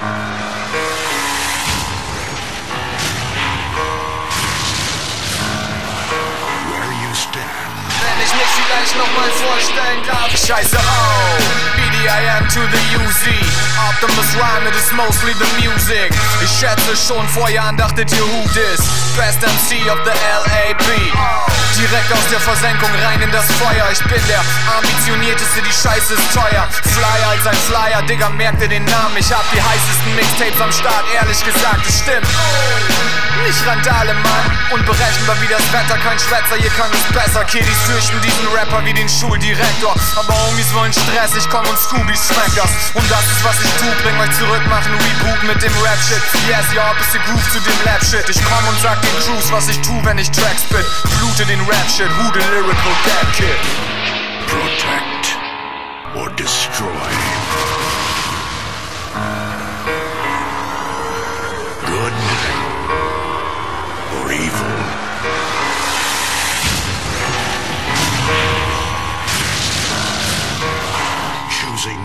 Bye. Gleich nochmal vorstellen darf. Scheiße, oh, BDIM to the UZ. Optimus Rhyme, it is mostly the music. Ich schätze schon vor Jahren dachtet ihr, who this? Best MC of the LAB. Direkt aus der Versenkung rein in das Feuer. Ich bin der ambitionierteste, die Scheiße ist teuer. Flyer als ein Flyer, Digga, merkt ihr den Namen? Ich hab die heißesten Mixtapes am Start, ehrlich gesagt, es stimmt. Nicht Randale, Mann, unberechenbar wie das Wetter, kein Schwätzer, hier kann es besser. Kiddies fürchten diesen Rapper wie den Schuldirektor. Aber Homies wollen Stress, ich komm und Scooby schmeckt das. Und das ist was ich tu, bring euch zurück, machen Reboot mit dem Rap-Shit. Yes, ja, bisschen Groove zu dem Lab-Shit. Ich komm und sag den Crews, was ich tu, wenn ich Tracks spit. Blute den Rap-Shit, who the lyrical dead kid. Protect or destroy.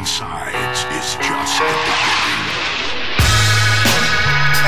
Sides is just the beginning.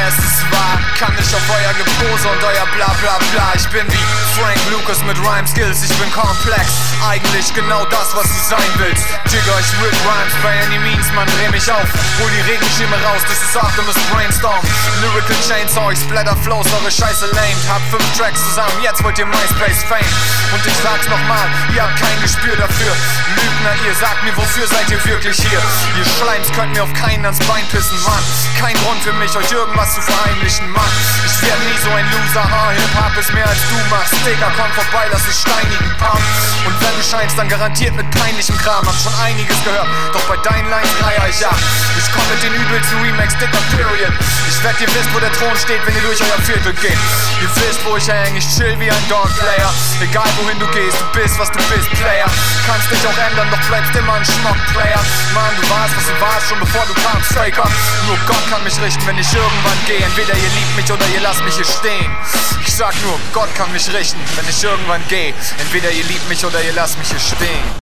Es ist wahr, kann nicht auf euer Gepose und euer bla bla bla. Ich bin wie Frank Lucas mit Rhyme Skills, ich bin komplex. Eigentlich genau das, was du sein willst. Digga, ich rip Rhymes by any means, man dreh mich auf. Hol die Regenschirme raus, das ist Optimus Brainstorm. Lyrical Chainsaw, ich splatter Flows, eure Scheiße lamed. Hab fünf Tracks zusammen, jetzt wollt ihr MySpace Fame. Und ich sag's nochmal, ihr habt kein Gespür dafür. Lügner, ihr sagt mir, wofür seid ihr wirklich hier? Ihr Schleims könnt mir auf keinen ans Bein pissen, Mann. Kein Grund für mich, euch irgendwas zu verheimlichen, Mann. Ich werd nie so ein Loser, ha, Hip-Hop ist mehr als du machst. Digga, komm vorbei, lass dich steinigen, Pam. Und wenn du scheinst, dann garantiert mit peinlichem Kram. Hab schon einiges gehört, doch bei deinen Lines reier ich ab. Ich komm mit den übelsten Remakes, Dicker, Period. Ich werd ihr wisst, wo der Thron steht, wenn ihr durch euer Viertel geht. Ihr wisst, wo ich häng, ich chill wie ein Dog-Player. Egal wohin du gehst, du bist, was du bist, Player. Kannst dich auch ändern, doch bleibst immer ein Schmuck-Player. Mann, du warst, was du warst, schon bevor du kamst, Faker. Nur Gott kann mich richten, wenn ich irgendwann gehe. Entweder ihr liebt mich oder ihr lasst mich hier stehen. Ich sag nur, Gott kann mich richten, wenn ich irgendwann gehe. Entweder ihr liebt mich oder ihr lasst mich hier stehen.